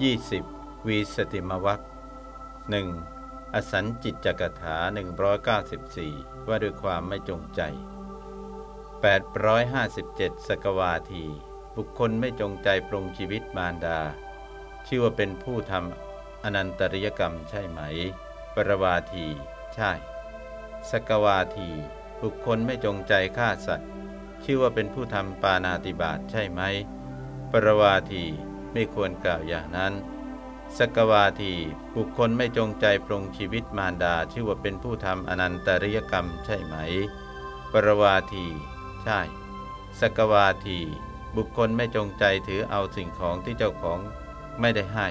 20. วีสติมวัคหนึ่งอสัญจิตจกถา 194 ว่าด้วยความไม่จงใจ 857 สกวาที บุคคลไม่จงใจปรุงชีวิตมารดา ชื่อว่าเป็นผู้ทำอนันตริยกรรมใช่ไหม ปรวาที ใช่ สกวาที บุคคลไม่จงใจฆ่าสัตว์ ชื่อว่าเป็นผู้ทำปานาติบาตใช่ไหม ปรวาที ไม่ควรกล่าวอย่างนั้น สกวาทีบุคคลไม่จงใจปรงชีวิตมารดาชื่อว่าเป็นผู้ทำอนันตริยกรรมใช่ไหม ปรวาที ใช่ สกวาที บุคคลไม่จงใจถือเอาสิ่งของที่เจ้าของไม่ได้ให้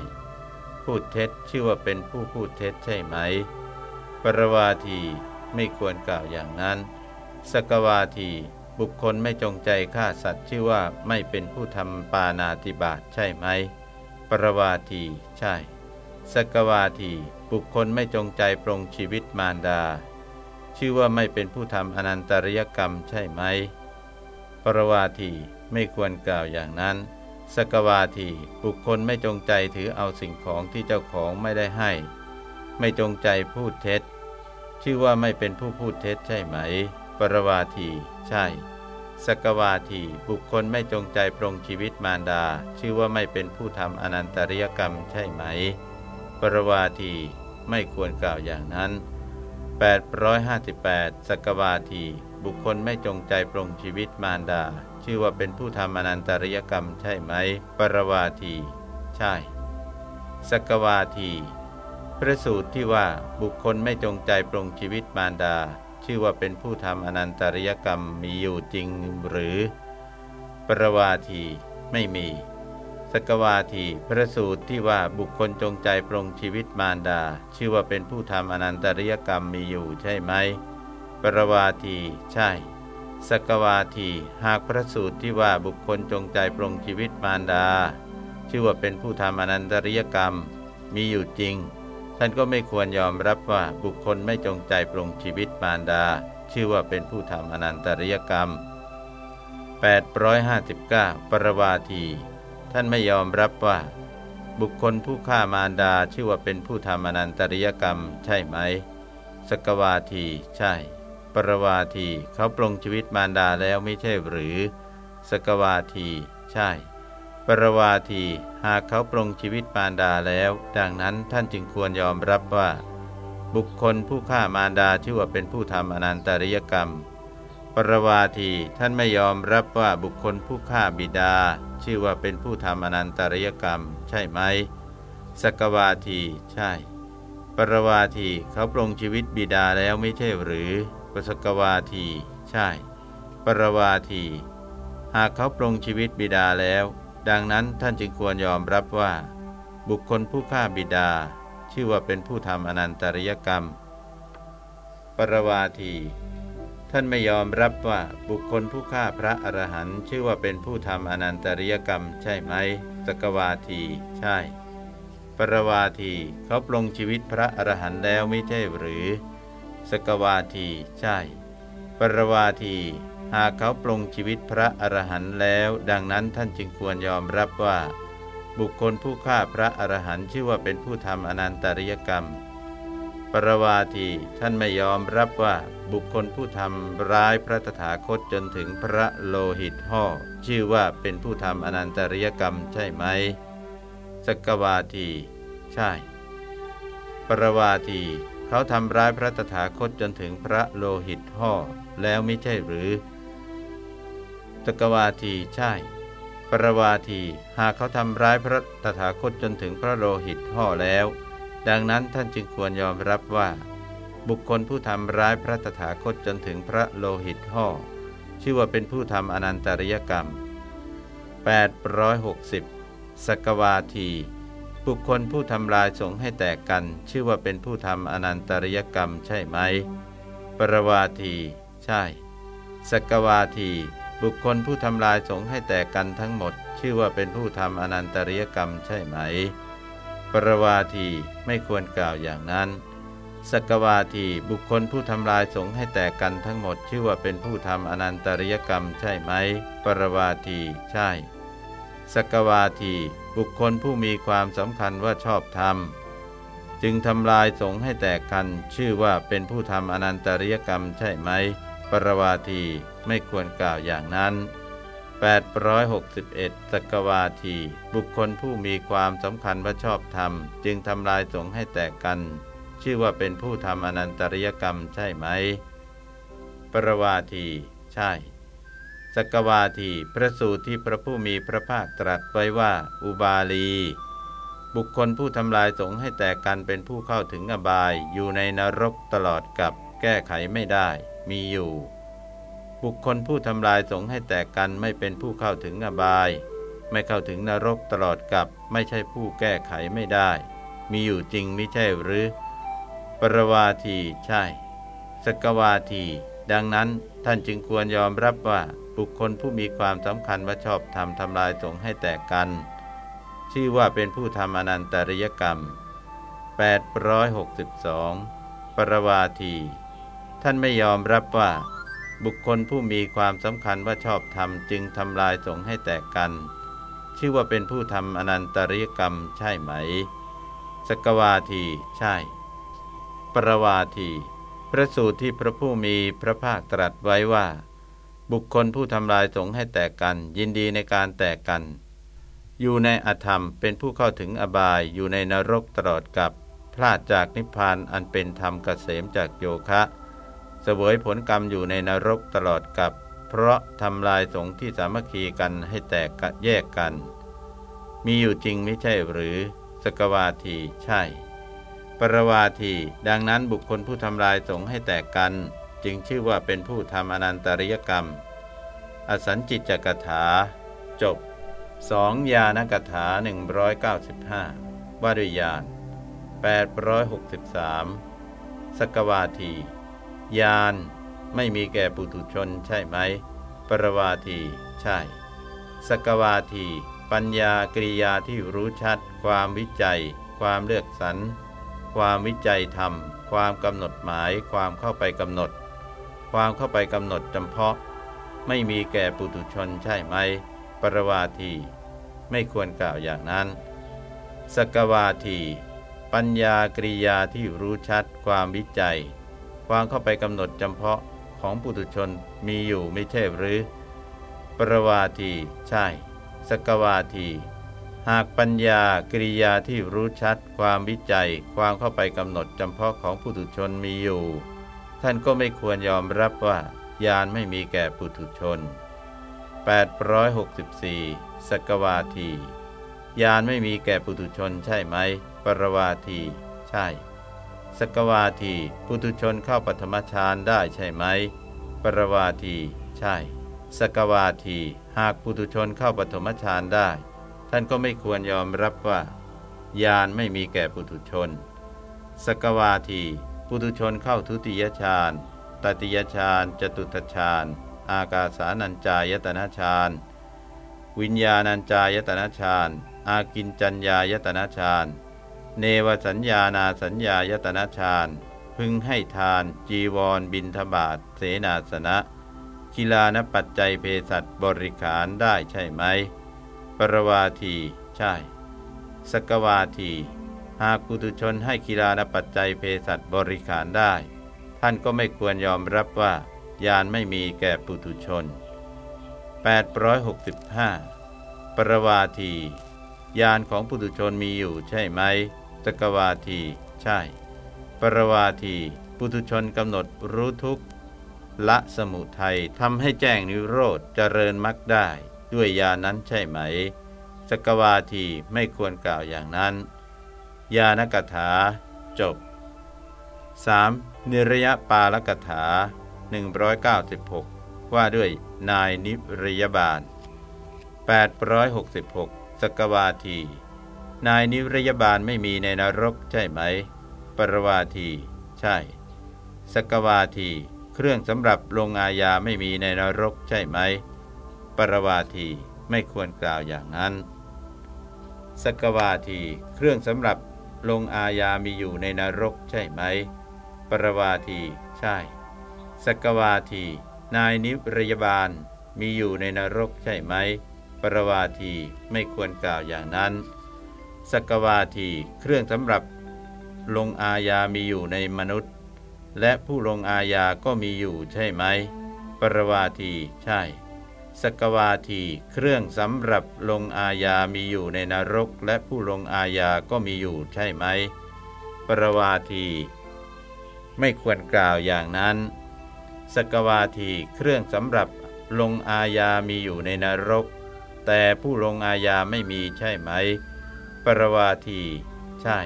พูดเท็จชื่อว่าเป็นผู้พูดเท็จใช่ไหม ปรวาทีไม่ควรกล่าวอย่างนั้น สกวาที บุคคลไม่จงใจฆ่าสัตว์ชื่อว่าไม่เป็นผู้ทำปานาติบาตใช่ไหม ปรวาที ใช่ สกวาที บุคคลไม่จงใจปรงชีวิตมารดา ชื่อว่าไม่เป็นผู้ทำอนันตริยกรรมใช่ไหม ปรวาทีไม่ควรกล่าวอย่างนั้น สกวาที บุคคลไม่จงใจถือเอาสิ่งของที่เจ้าของไม่ได้ให้ ไม่จงใจพูดเท็จ ชื่อว่าไม่เป็นผู้พูดเท็จใช่ไหม ปรวาที ใช่ สกวาที บุคคลไม่จงใจปรงชีวิตมารดา ชื่อว่าไม่เป็นผู้ทำอนันตริยกรรมใช่ไหม ปรวาที ไม่ควรกล่าวอย่างนั้น 858 สกวาที บุคคลไม่จงใจปรงชีวิตมารดา ชื่อว่าเป็นผู้ทำอนันตริยกรรมใช่ไหม ปรวาที ใช่ สกวาที พระสูตรที่ว่าบุคคลไม่จงใจปรงชีวิตมารดา ชื่อว่าเป็นผู้ทำอนันตริยกรรมมีอยู่จริงหรือ ปรวาทีไม่มี สกวาทีพระสูตรที่ว่าบุคคลจงใจปรงชีวิตมารดา ชื่อว่าเป็นผู้ทำอนันตริยกรรมมีอยู่ใช่ไหม ปรวาทีใช่สกวาทีหากพระสูตรที่ว่าบุคคลจงใจปรงชีวิตมารดา ชื่อว่าเป็นผู้ทำอนันตริยกรรมมีอยู่จริง ท่านก็ไม่ควรยอมรับว่าบุคคลไม่จงใจปรงชีวิตมารดา ชื่อว่าเป็นผู้ทำอนันตริยกรรม 859 ปรวาที ท่านไม่ยอมรับว่า บุคคลผู้ฆ่ามารดาชื่อว่าเป็นผู้ทำอนันตริยกรรม ใช่ไหม สกวาที ใช่ ปรวาทีเขาปรงชีวิตมารดาแล้วไม่ใช่หรือ สกวาที ใช่ ปรวาทีหากเขาปรงชีวิตมารดาแล้ว ดังนั้นท่านจึงควรยอมรับว่า บุคคลผู้ฆ่ามารดาชื่อว่าเป็นผู้ทำอนันตริยกรรม ปรวาทีท่านไม่ยอมรับว่าบุคคลผู้ฆ่าบิดา ชื่อว่าเป็นผู้ทำอนันตริยกรรม ใช่ไหมสกวาที ใช่ ปรวาทีเขาปรงชีวิตบิดาแล้วไม่ใช่หรือปสกวาที ใช่ ปรวาที หากเขาปรงชีวิตบิดาแล้ว ดังนั้นท่านจึงควรยอมรับว่า บุคคลผู้ฆ่าบิดา ชื่อว่าเป็นผู้ทำอนันตริยกรรม ปรวาที ท่านไม่ยอมรับว่าบุคคลผู้ฆ่าพระอรหันต์ชื่อว่าเป็นผู้ทำอนันตริยกรรม ใช่ไหมสกวาที ใช่ ปรวาทีเขาปลงชีวิตพระอรหันต์แล้วไม่ใช่หรือ สกวาที ใช่ ปรวาที หากเขาปรงชีวิตพระอรหันต์แล้ว ดังนั้นท่านจึงควรยอมรับว่า บุคคลผู้ฆ่าพระอรหันต์ชื่อว่าเป็นผู้ทำอนันตริยกรรม ปรวาทีท่านไม่ยอมรับว่าบุคคลผู้ทำร้ายพระตถาคตจนถึงพระโลหิตห่อชื่อว่าเป็นผู้ทำอนันตริยกรรมใช่ไหมสกวาที ใช่ ปรวาทีเขาทำร้ายพระตถาคตจนถึงพระโลหิตห่อแล้วไม่ใช่หรือ ตกวาทีใช่ ปรวาทีหากเขาทำร้ายพระตถาคตจนถึงพระโลหิตห่อแล้ว ดังนั้นท่านจึงควรยอมรับว่า บุคคลผู้ทำร้ายพระตถาคตจนถึงพระโลหิตห่อชื่อว่าเป็นผู้ทำอนันตริยกรรม 860 สกวาที บุคคลผู้ทำลายสงให้แตกกัน ชื่อว่าเป็นผู้ทำอนันตริยกรรมใช่ไหม ปรวาที ใช่ สกวาที บุคคลผู้ทำลายสงฆ์ให้แตกกันทั้งหมด ชื่อว่าเป็นผู้ทำอนันตริยกรรมใช่ไหม ปรวาทีไม่ควรกล่าวอย่างนั้นสกวาทีบุคคลผู้ทำลายสงฆ์ให้แตกกันทั้งหมด ชื่อว่าเป็นผู้ทำอนันตริยกรรมใช่ไหม ปรวาทีใช่สกวาทีบุคคลผู้มีความสำคัญว่าชอบธรรมจึงทำลายสงฆ์ให้แตกกัน ชื่อว่าเป็นผู้ทำอนันตริยกรรมใช่ไหม ปรวาที ไม่ควรกล่าวอย่างนั้น 861 สกวาที บุคคลผู้มีความสำคัญว่าชอบธรรม จึงทำลายสงฆ์ให้แตกกัน ชื่อว่าเป็นผู้ทำอนันตริยกรรมใช่ไหม ปรวาที ใช่สกวาที พระสูตรที่พระผู้มีพระภาคตรัสไว้ว่า อุบาลี บุคคลผู้ทำลายสงฆ์ให้แตกกันเป็นผู้เข้าถึงอบาย อยู่ในนรกตลอดกับแก้ไขไม่ได้ มีอยู่ บุคคลผู้ทำลายสงให้แตกกันไม่เป็นผู้เข้าถึงอบาย ไม่เข้าถึงนรกตลอดกับไม่ใช่ผู้แก้ไขไม่ได้ มีอยู่จริงไม่ใช่หรือ ปรวาทีใช่ สกวาที ดังนั้นท่านจึงควรยอมรับว่าบุคคลผู้มีความสำคัญว่าชอบทำทำลายสงให้แตกกัน ชื่อว่าเป็นผู้ทำอนันตริยกรรม 862 ปรวาที ท่านไม่ยอมรับว่า บุคคลผู้มีความสำคัญว่าชอบทำจึงทำลายสงให้แตกกัน ชื่อว่าเป็นผู้ทำอนันตริยกรรมใช่ไหม สกวาทีใช่ ปรวาที พระสูตรที่พระผู้มีพระภาคตรัสไว้ว่า บุคคลผู้ทำลายสงให้แตกกัน ยินดีในการแตกกัน อยู่ในอธรรมเป็นผู้เข้าถึงอบายอยู่ในนรกตลอดกับ พลาดจากนิพพานอันเป็นธรรมกเกษมจากโยคะ วยผลกรรมอยู่ในนรกตลอดกับ เพราะทำลายสงฆ์ที่สามัคคีกันให้แตกกแยกกัน มีอยู่จริงไม่ใช่หรือ สกวาทีใช่ ปรวาทีดังนั้นบุคคลผู้ทำลายสงฆ์ให้แตกกัน จึงชื่อว่าเป็นผู้ทำอนันตริยกรรม อสัญจิจกถา จบสองยานกถา 195 ว่าด้วยยาน863 สกวาที ยานไม่มีแก่ปุถุชนใช่ไหม ปรวาที ใช่ สกวาที ปัญญากริยาที่รู้ชัด ความวิจัย ความเลือกสรร ความวิจัยธรรม ความกำหนดหมาย ความเข้าไปกำหนด ความเข้าไปกำหนดจำเพาะ ไม่มีแก่ปุถุชนใช่ไหม ปรวาที ไม่ควรกล่าวอย่างนั้น สกวาที ปัญญากริยาที่รู้ชัด ความวิจัย ความเข้าไปกำหนดจำเพาะของปุถุชนมีอยู่ไม่ใช่หรือ ปรวาทีใช่ สกวาที หากปัญญากริยาที่รู้ชัด ความวิจัย ความเข้าไปกำหนดจำเพาะของปุถุชนมีอยู่ ท่านก็ไม่ควรยอมรับว่ายานไม่มีแก่ปุถุชน 864 สกวาที ยานไม่มีแก่ปุถุชนใช่ไหม ปรวาที ใช่ สกวาทีปุถุชนเข้าปฐมฌานได้ใช่ไหม ปรวาที ใช่ สกวาที หากปุถุชนเข้าปฐมฌานได้ ท่านก็ไม่ควรยอมรับว่ายานไม่มีแก่ปุถุชน สกวาที ปุถุชนเข้าทุติยฌาน ตติยฌาน จตุตฌาน อากาสานัญจายตนะฌาน วิญญาณัญจายตนะฌาน อากินจัญญายตนะฌาน เนวสัญญานาสัญญายตนะฌานพึงให้ทาน จีวร บินทบาทเสนาสนะกีฬานปัจจัยเพศัตบริขารได้ใช่ไหม ปรวาที ใช่ สกวาที หากปุถุชนให้กีฬานปัจจัยเพศัตบริขารได้ ท่านก็ไม่ควรยอมรับว่ายานไม่มีแก่ปุถุชน 865 ปรวาที ยานของปุถุชนมีอยู่ใช่ไหม ตกวาที ใช่ ปรวาที ปุถุชนกำหนดรู้ทุกละสมุทัยทำให้แจ้งนิโรธเจริญมรรคได้ ด้วยยานั้นใช่ไหม สกวาทีไม่ควรกล่าวอย่างนั้น ยานกถา จบ 3. นิรยปาลกถา 196 ว่าด้วยนายนิรยบาล 866 สกวาที นายนิรยบาลไม่มีในนรกใช่ไหม ปรวาที ใช่ สกวาที เครื่องสำหรับลงอาญาไม่มีในนรกใช่ไหม ปรวาที ไม่ควรกล่าวอย่างนั้น สกวาที เครื่องสำหรับลงอาญามีอยู่ในนรกใช่ไหม ปรวาที ใช่ สกวาที นายนิรยบาลมีอยู่ในนรกใช่ไหมปปรวาที ไม่ควรกล่าวอย่างนั้น สกวาทีเครื่องสำหรับ ลงอาญามีอยู่ในมนุษย์ และผู้ลงอาญาก็มีอยู่ใช่ไหม ปรวาทีใช่ สกวาทีเครื่องสำหรับลงอาญามีอยู่ในนรก และผู้ลงอาญาก็มีอยู่ใช่ไหม ปรวาที ไม่ควรกล่าวอย่างนั้น สกวาทีเครื่องสำหรับลงอาญามีอยู่ในนรก แต่ผู้ลงอาญาไม่มีใช่ไหม ปรวาที ใช่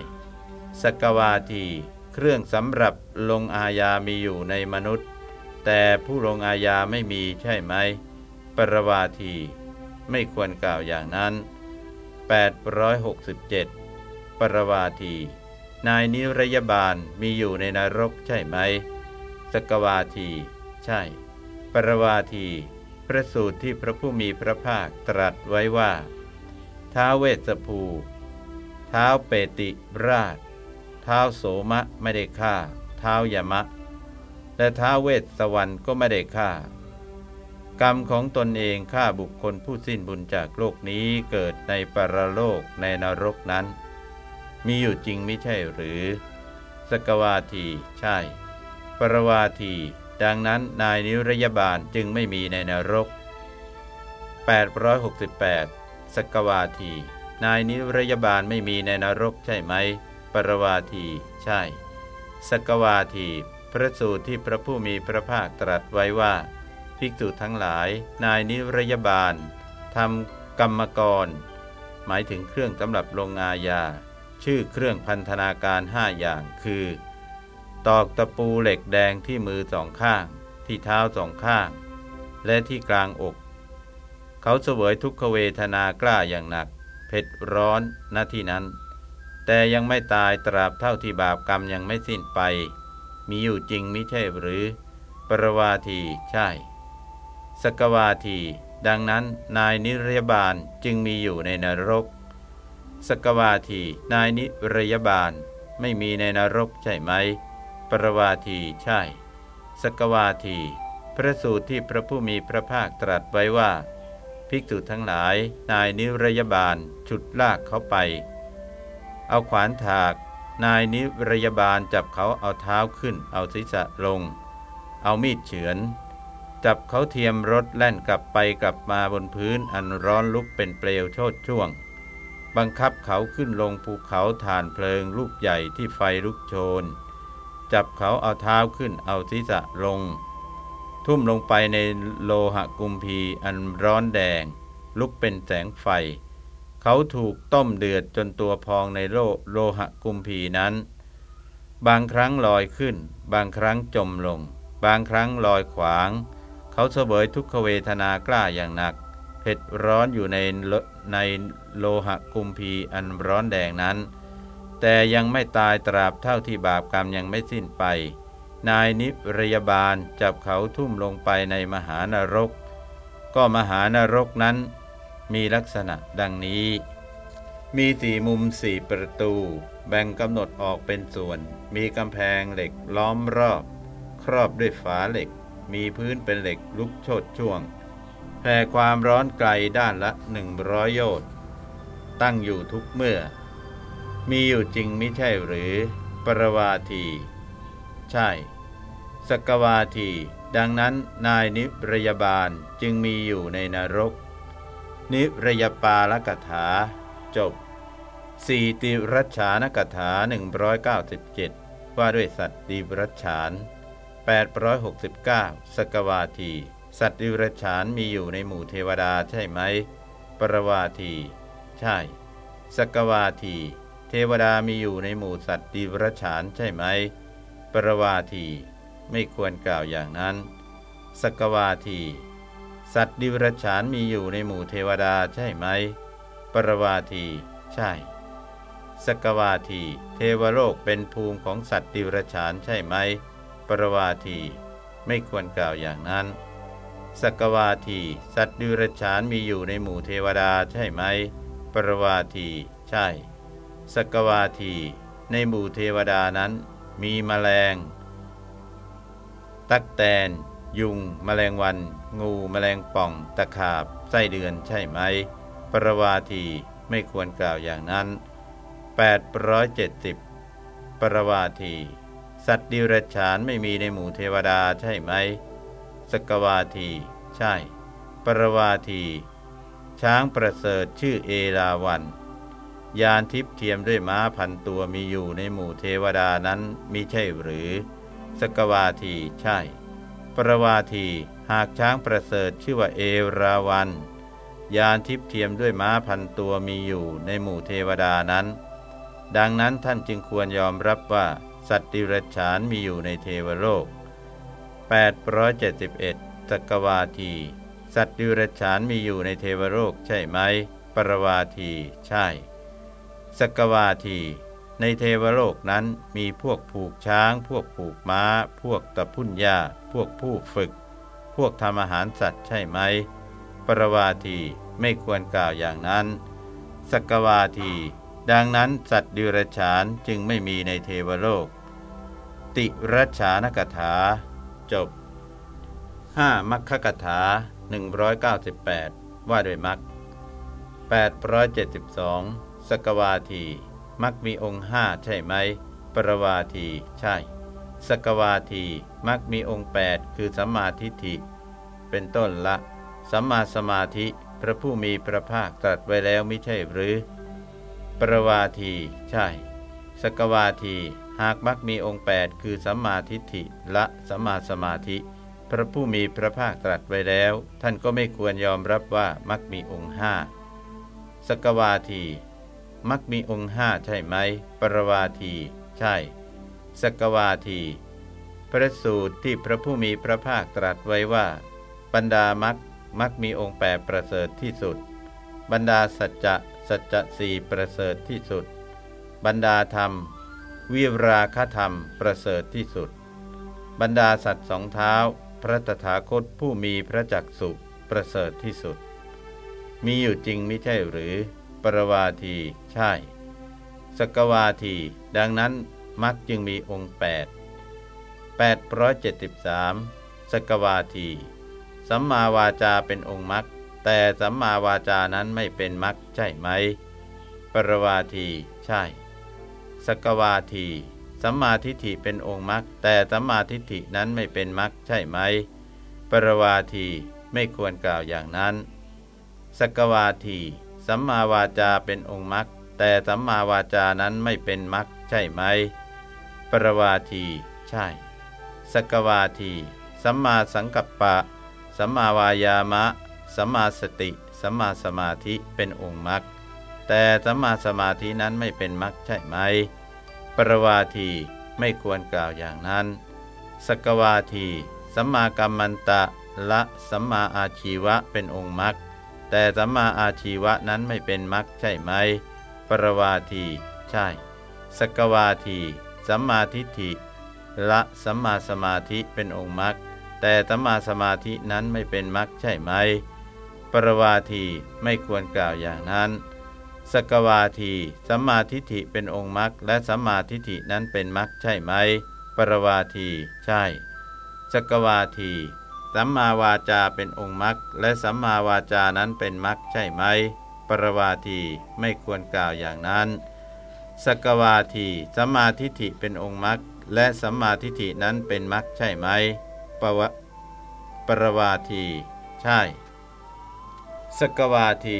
สกวาที เครื่องสำหรับลงอาญามีอยู่ในมนุษย์ แต่ผู้ลงอาญาไม่มีใช่ไหม ปรวาที ไม่ควรกล่าวอย่างนั้น 867 ปรวาที นายนิรยบาลมีอยู่ในนรกใช่ไหม สกวาที ใช่ ปรวาทีพระสูตรที่พระผู้มีพระภาคตรัสไว้ว่าท้าเวสภู ท้าเปติราชเท้าโสมะไม่ได้ฆ่าเท้ายมะ และท้าเวสสวรรค์ก็ไม่ได้ฆ่า กรรมของตนเองฆ่าบุคคลผู้สิ้นบุญจากโลกนี้เกิดในปรโลกในนรกนั้น มีอยู่จริงไม่ใช่หรือ สกวาที ใช่ ปรวาที ดังนั้นนายนิรยบาลจึงไม่มีในนรก 868 สกวาที นายนิรยบาลไม่มีในนรกใช่ไหม ปรวาที ใช่ สกวาที พระสูตรที่พระผู้มีพระภาคตรัสไว้ว่า ภิกษุทั้งหลาย นายนิรยบาลทำกรรมกร หมายถึงเครื่องสำหรับลงอาญา ชื่อเครื่องพันธนาการห้าอย่างคือ ตอกตะปูเหล็กแดงที่มือสองข้าง ที่เท้าสองข้าง และที่กลางอก เขาเสวยทุกขเวทนากล้าอย่างหนัก ดร้อนณที่นั้น แต่ยังไม่ตายตราบเท่าที่บาปกรรมยังไม่สิ้นไป มีอยู่จริงมิใช่หรือ ปรวาทีใช่ สกวาที ดังนั้นนายนิรยบาลจึงมีอยู่ในนรก สกวาที นายนิรยบาลไม่มีในนรกใช่ไหม ปรวาทีใช่ สกวาที พระสูตรที่พระผู้มีพระภาคตรัสไว้ว่า ภิกษุทั้งหลาย นายนิรยบาลฉุดลากเขาไป เอาขวานถาก นายนิรยบาลจับเขาเอาเท้าขึ้น เอาศีรษะลง เอามีดเฉือน จับเขาเทียมรถแล่นกลับไปกลับมาบนพื้นอันร้อนลุกเป็นเปลวโชดช่วง บังคับเขาขึ้นลงภูเขาฐานเพลิงลูกใหญ่ที่ไฟลุกโชน จับเขาเอาเท้าขึ้นเอาศีรษะลง ทุ่มลงไปในโลหะกุมพีอันร้อนแดง ลุกเป็นแสงไฟ เขาถูกต้มเดือดจนตัวพองในโลโลหะกุมพีนั้น บางครั้งลอยขึ้น บางครั้งจมลง บางครั้งลอยขวาง เขาเสวยทุกขเวทนากล้าอย่างหนัก เผ็ดร้อนอยู่ในในโลหะกุมพีอันร้อนแดงนั้น แต่ยังไม่ตายตราบเท่าที่บาปกรรมยังไม่สิ้นไป นายนิรยบาลจับเขาทุ่มลงไปในมหานรก ก็มหานรกนั้น มีลักษณะดังนี้ มีสี่มุมสี่ประตู แบ่งกำหนดออกเป็นส่วน มีกำแพงเหล็กล้อมรอบ ครอบด้วยฝาเหล็ก มีพื้นเป็นเหล็กลุกโชดช่วงแผ่ความร้อนไกลด้านละหนึ่งร้อยโยชน์ตั้งอยู่ทุกเมื่อ มีอยู่จริงไม่ใช่หรือ ปรวาที ใช่ สกวาที ดังนั้นนายนิรยบาลจึงมีอยู่ในนรก นิรยปาลกถา จบสีติรัชานกถา 197 ว่าด้วยสัตว์ดิรัชาน 869 สกวาที สัตว์ดิรฉานมีอยู่ในหมู่เทวดาใช่ไหม ปรวาที ใช่ สกวาที เทวดามีอยู่ในหมู่สัตว์ดิรฉานใช่ไหม ปรวาที ไม่ควรกล่าวอย่างนั้น สกวาที สัตว์ดิรฉานมีอยู่ในหมู่เทวดาใช่ไหม ปรวาที ใช่ สกวาที เทวโลกเป็นภูมิของสัตว์ดิรฉานใช่ไหม ปรวาที ไม่ควรกล่าวอย่างนั้น สกวาที สัตว์ดิรฉานมีอยู่ในหมู่เทวดาใช่ไหม ปรวาที ใช่ สกวาที ในหมู่เทวดานั้น มีแมลง ตักแตน ยุง แมลงวัน งู แมลงป่อง ตะขาบ ไส้เดือนใช่ไหม ปรวาทีไม่ควรกล่าวอย่างนั้น 870 ปรวาที สัตว์ดิรัจฉานไม่มีในหมู่เทวดาใช่ไหม สกวาที ใช่ ปรวาที ช้างประเสริฐชื่อเอราวัน ยานทิพเทียมด้วยม้าพันตัวมีอยู่ในหมู่เทวดานั้นมีใช่หรือ สกวาทีใช่ ปรวาทีหากช้างประเสริฐชื่อว่าเอราวัน ยานทิพเทียมด้วยม้าพันตัวมีอยู่ในหมู่เทวดานั้น ดังนั้นท่านจึงควรยอมรับว่าสัตว์ดิรัจฉานมีอยู่ในเทวโลก 871สกวาที สัตว์ดิรัจฉานมีอยู่ในเทวโลกใช่ไหม ปรวาทีใช่สกวาที ในเทวโลกนั้นมีพวกผูกช้าง พวกผูกม้า พวกตะพุ่นยาพวกผู้ฝึก พวกทำอาหารสัตว์ใช่ไหม ปรวาทีไม่ควรกล่าวอย่างนั้น สกวาที ดังนั้นสัตว์ดิรฉานจึงไม่มีในเทวโลก ติรัชานกถา จบ 5. มัคคกถา 198 ว่าด้วยมัค872 สกวาที มักมีองค์ห้าใช่ไหม ปรวาที ใช่ สกวาที มักมีองค์ 8 คือสัมมาทิฏฐิ เป็นต้นละ สัมมาสมาธิ พระผู้มีพระภาคตรัสไว้แล้วไม่ใช่หรือ ปรวาที ใช่ สกวาที หากมักมีองค์ 8 คือสัมมาทิฏฐิละสัมมาสมาธิ พระผู้มีพระภาคตรัสไว้แล้ว ท่านก็ไม่ควรยอมรับว่ามักมีองค์ห้าสกวาที มักมีองค์ห้าใช่ไหม ปรวาที ใช่ สกวาที พระสูตรที่พระผู้มีพระภาคตรัสไว้ว่า บรรดามักมักมีองค์แปดประเสริฐที่สุด บรรดาสัจจะสัจจะสี่ประเสริฐที่สุด บรรดาธรรม วิราคธรรมประเสริฐที่สุด บรรดาสัตว์สองเท้า พระตถาคตผู้มีพระจักสุประเสริฐที่สุด มีอยู่จริงไม่ใช่หรือ ปรวาที ใช่ สกวาที ดังนั้นมักจึงมีองค์ 8 873 สกวาที สัมมาวาจาเป็นองค์มักแต่สัมมาวาจานั้นไม่เป็นมักใช่ไหม ปรวาที ใช่ สกวาที สัมมาทิฏฐิเป็นองค์มักแต่สัมมาทิฏฐินั้นไม่เป็นมักใช่ไหม ปรวาทีไม่ควรกล่าวอย่างนั้น สกวาที สัมมาวาจาเป็นองค์มัก แต่สัมมาวาจานั้นไม่เป็นมักใช่ไหม ปรวาที ใช่ สกวาที สัมมาสังกัปปะ สัมมาวายามะ สัมมาสติ สัมมาสมาธิเป็นองค์มรรค แต่สัมมาสมาธินั้นไม่เป็นมรรคใช่ไหม ปรวาทีไม่ควรกล่าวอย่างนั้น สกวาที สัมมากัมมันตะละสัมมาอาชีวะเป็นองค์มรรค แต่สัมมาอาชีวะนั้นไม่เป็นมรรคใช่ไหม รวาที ใช่ สกวาที สัมมาทิฏฐิ ละสัมมาสมาธิเป็นองค์มรรค แต่สัมมาสมาธินั้นไม่เป็นมรรคใช่ไหม ปรวาทีไม่ควรกล่าวอย่างนั้น สกวาที สัมมาทิฏฐิเป็นองค์มรรค และสัมมาทิฏฐินั้นเป็นมรรคใช่ไหม ปรวาที ใช่ สกวาทีสัมมาวาจาเป็นองค์มรรค และสัมมาวาจานั้นเป็นมรรคใช่ไหม ปรวาทีไม่ควรกล่าวอย่างนั้น สกวาทีสัมมาทิฏฐิเป็นองค์มรรคและสัมมาทิฏฐินั้นเป็นมรรคใช่ไหมปวะปรวาที ใช่ สกวาที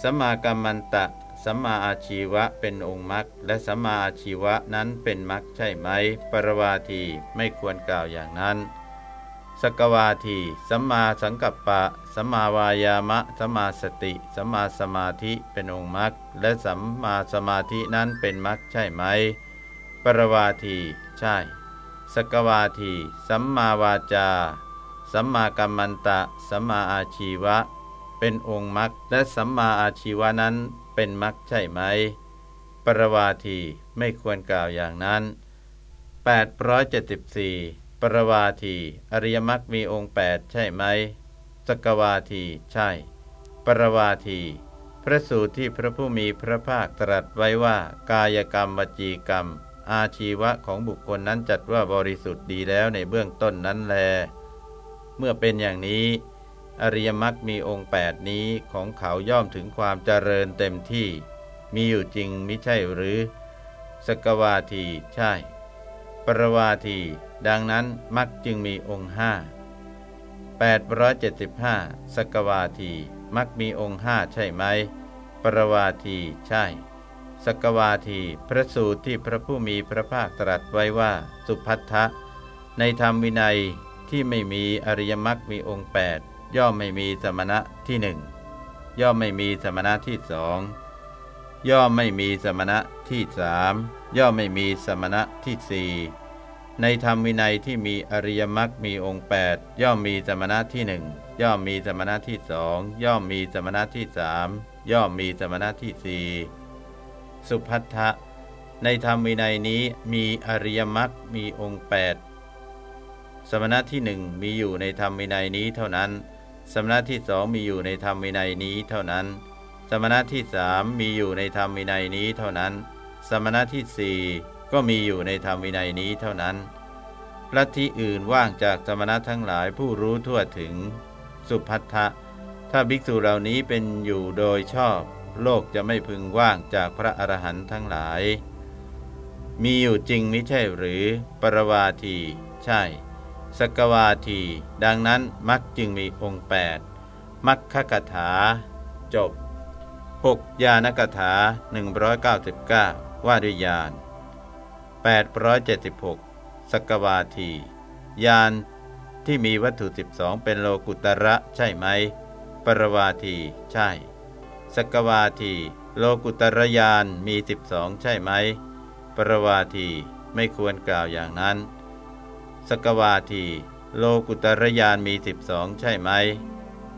สัมมากัมมันตะสัมมาอาชีวะเป็นองค์มรรคและสัมมาอาชีวะนั้นเป็นมรรคใช่ไหม ปรวาทีไม่ควรกล่าวอย่างนั้น สกวาทีสัมมาสังกัปปะ สัมมาวายามะสัมมาสติสัมมาสมาธิเป็นองค์มรรคและสัมมาสมาธินั้นเป็นมรรคใช่ไหม ปรวาทีใช่ สกวาที สัมมาวาจา สัมมากัมมันตะ สัมมาอาชีวะ เป็นองค์มรรคและสัมมาอาชีวะนั้นเป็นมรรคใช่ไหม ปรวาทีไม่ควรกล่าวอย่างนั้น 874 ปรวาที อริยมรรคมีองค์ 8 ใช่ไหม สกวาที ใช่ ปรวาที พระสูตรที่พระผู้มีพระภาคตรัสไว้ว่า กายกรรมวจีกรรม อาชีวะของบุคคลนั้นจัดว่าบริสุทธิ์ดีแล้วในเบื้องต้นนั้นแล เมื่อเป็นอย่างนี้ อริยมรรคมีองค์แปดนี้ของเขาย่อมถึงความเจริญเต็มที่ มีอยู่จริงมิใช่หรือ สกวาที ใช่ ปรวาที ดังนั้นมรรคจึงมีองค์ห้า 875สกวาทีมักมีองค์ห้าใช่ไหม ปรวาทีใช่ สกวาทีพระสูตรที่พระผู้มีพระภาคตรัสไว้ว่า สุพัทธะ ในธรรมวินัยที่ไม่มีอริยมรรคมีองค์ 8 ย่อมไม่มีสมณะที่หนึ่งย่อมไม่มีสมณะที่สองย่อมไม่มีสมณะที่สามย่อมไม่มีสมณะที่สี่ ในธรรมวินัยที่มีอริยมรรคมีองค์ 8 ย่อมมีสมณะที่หนึ่งย่อมมีสมณะที่สองย่อมมีสมณะที่สามย่อมมีสมณะที่สี่สุพัทธะในธรรมวินัยนี้มีอริยมรรคมีองค์ 8 สมณะที่หนึ่งมีอยู่ในธรรมวินัยนี้เท่านั้น สมณะที่สองมีอยู่ในธรรมวินัยนี้เท่านั้น สมณะที่สามมีอยู่ในธรรมวินัยนี้เท่านั้น สมณะที่สี่ ก็มีอยู่ในธรรมวินัยนี้เท่านั้นลัทธิอื่นว่างจากสมณะทั้งหลายผู้รู้ทั่วถึง สุพัทธะ ถ้าภิกษุเหล่านี้เป็นอยู่โดยชอบ โลกจะไม่พึงว่างจากพระอรหันต์ทั้งหลาย มีอยู่จริงไม่ใช่หรือ ปรวาที ใช่ สกวาที ดังนั้นมักจึงมีองค์8มักคกถา จบ6ยานกถา 199 ว่าด้วยยาน 876สกวาทียานที่มีวัตถุ 12 เป็นโลกุตระใช่ไหม ปรวาทีใช่ สกวาที โลกุตระยานมี 12 ใช่ไหม ปรวาทีไม่ควรกล่าวอย่างนั้น สกวาที โลกุตระยานมี 12 ใช่ไหม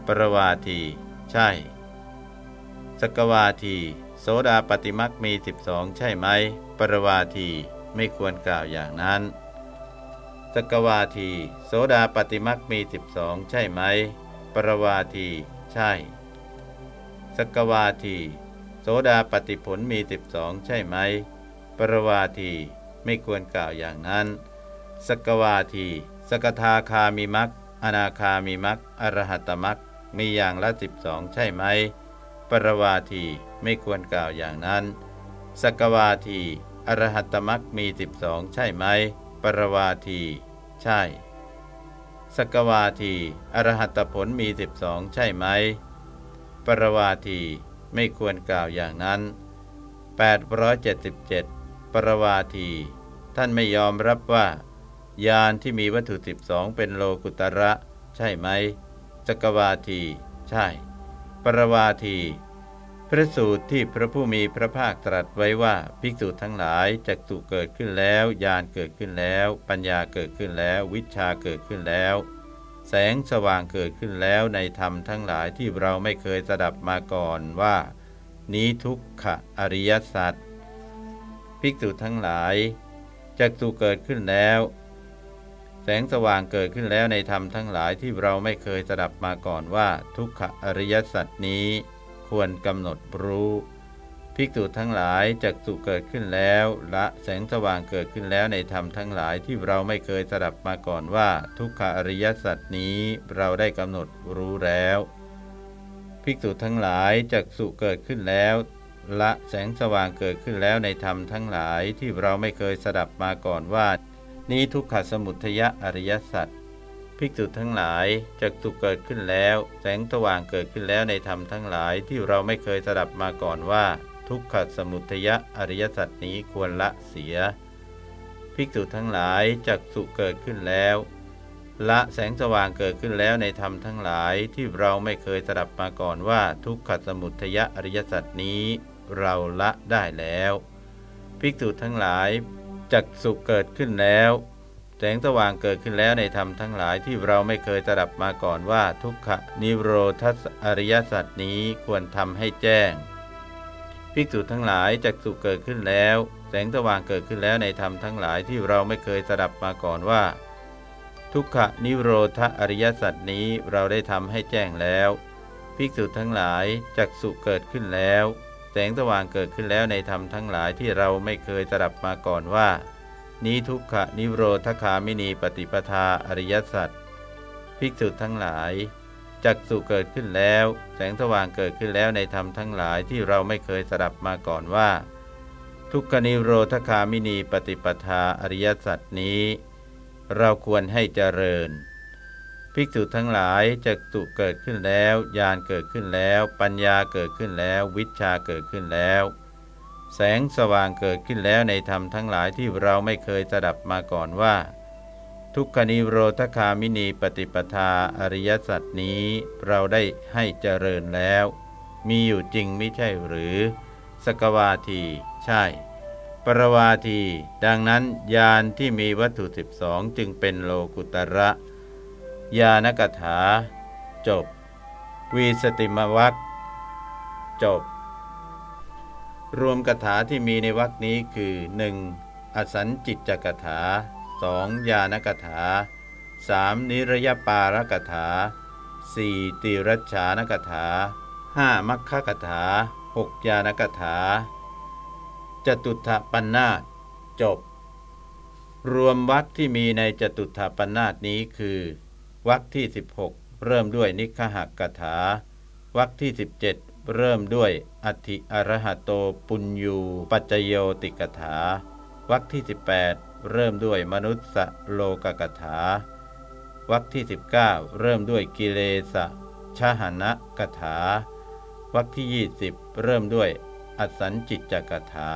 ปรวาทีใช่ สกวาที โสดาปฏิมักมี 12 ใช่ไหม ปรวาที ไม่ควรกล่าวอย่างนั้นสกวาที โสดาปฏิมักมีสิบองใช่ไหม ปรวาที ใช่สกวาที โสดาปฏิผลมีสิบองใช่ไหม ปรวาที ไม่ควรกล่าวอย่างนั้นสกวาที สกทาคามีมักอนาคามีมักอรหัตมักมีอย่างละสิบองใช่ไหม ปรวาที ไม่ควรกล่าวอย่างนั้นสกวาที อรหัตมักมีสิบองใช่ไหม ปรวาที ใช่ สกวาที อรหัตผลมีสิบองใช่ไหม ปรวาทีไม่ควรกล่าวอย่างนั้น 877 ปรวาที ท่านไม่ยอมรับว่ายานที่มีวัตถุสิบองเป็นโลกุตระ ใช่ไหมสกวาที ใช่ ปรวาที พระสูตรที่พระผู้มีพระภาคตรัสไว้ว่าภิกษุทั้งหลายจักสุเกิดขึ้นแล้วญาณเกิดขึ้นแล้ว ปัญญาเกิดขึ้นแล้ว วิชาเกิดขึ้นแล้ว แสงสว่างเกิดขึ้นแล้วในธรรมทั้งหลายที่เราไม่เคยสดับมาก่อนว่า นี้ทุกขอริยสัจภิกษุทั้งหลายจักสุเกิดขึ้นแล้ว แสงสว่างเกิดขึ้นแล้วในธรรมทั้งหลายที่เราไม่เคยสดับมาก่อนว่า ทุกขอริยสัจนี้ ควรกำหนดรู้ ภิกษุทั้งหลายจักสุเกิดขึ้นแล้วละแสงสว่างเกิดขึ้นแล้วในธรรมทั้งหลายที่เราไม่เคยสดับมาก่อนว่า ทุกขอริยสัจนี้เราได้กำหนดรู้แล้ว ภิกษุทั้งหลายจักสุเกิดขึ้นแล้วละแสงสว่างเกิดขึ้นแล้วในธรรมทั้งหลายที่เราไม่เคยสดับมาก่อนว่า นี้ทุกขสมุทยอริยสัจ ภิกษุทั้งหลายจักสุเกิดขึ้นแล้ว แสงสว่างเกิดขึ้นแล้วในธรรมทั้งหลายที่เราไม่เคยสดับมาก่อนว่า ทุกขสมุทยะอริยสัจนี้ควรละเสีย ภิกษุทั้งหลายจักสุเกิดขึ้นแล้ว ละแสงสว่างเกิดขึ้นแล้วในธรรมทั้งหลายที่เราไม่เคยสดับมาก่อนว่า ทุกขสมุทยะอริยสัจนี้ เราละได้แล้ว ภิกษุทั้งหลายจักสุเกิดขึ้นแล้ว แสงสว่างเกิดขึ้นแล้วในธรรมทั้งหลายที่เราไม่เคยตรับมาก่อนว่าทุกขนิโรธอริยสัจนี้ควรทำให้แจ้ง ภิกษุทั้งหลายจักสุเกิดขึ้นแล้ว แสงสว่างเกิดขึ้นแล้วในธรรมทั้งหลายที่เราไม่เคยตรับมาก่อนว่า ทุกขนิโรธอริยสัจนี้เราได้ทำให้แจ้งแล้ว ภิกษุทั้งหลายจักสุเกิดขึ้นแล้ว แสงสว่างเกิดขึ้นแล้วในธรรมทั้งหลายที่เราไม่เคยตรับมาก่อนว่า นี้ทุกขนิโรธคามินีปฏิปทาอริยสัจภิกษุทั้งหลายจักสุเกิดขึ้นแล้ว แสงสว่างเกิดขึ้นแล้วในธรรมทั้งหลายที่เราไม่เคยสดับมาก่อนว่า ทุกขนิโรธคามินีปฏิปทาอริยสัจนี้ เราควรให้เจริญ ภิกษุทั้งหลายจักสุเกิดขึ้นแล้วญาณเกิดขึ้นแล้ว ปัญญาเกิดขึ้นแล้ว วิชาเกิดขึ้นแล้ว แสงสว่างเกิดขึ้นแล้วในธรรมทั้งหลายที่เราไม่เคยสดับมาก่อนว่า ทุกขนิโรธคามินีปฏิปทาอริยสัจนี้เราได้ให้เจริญแล้ว มีอยู่จริงไม่ใช่หรือ สกวาทีใช่ ปรวาที ดังนั้นยานที่มีวัตถุสิบสองจึงเป็นโลกุตระยานกถา จบ วีสติมวัคจบ รวมกถาที่มีในวัคนี้คือ 1. อสันจิตจกถา 2. ญาณกถา 3. นิรยปารกถา 4. ติรัชฉานกถา 5. มัคคกถา 6. ญาณกถาจตุถปัญนาจบ รวมวรรคที่มีในจตุถปัญนาตนี้คือวรรคที่ 16 เริ่มด้วยนิคหกถาวรรคที่ 17 เริ่มด้วยอธิอรหโตปุญญูปัจโยติกถา วรรคที่ 18 เริ่มด้วยมนุษสโลกกถาวรรคที่ 19 เริ่มด้วยกิเลสชาหนะกถาวรรคที่ 20 เริ่มด้วยอสัญจิตจกถา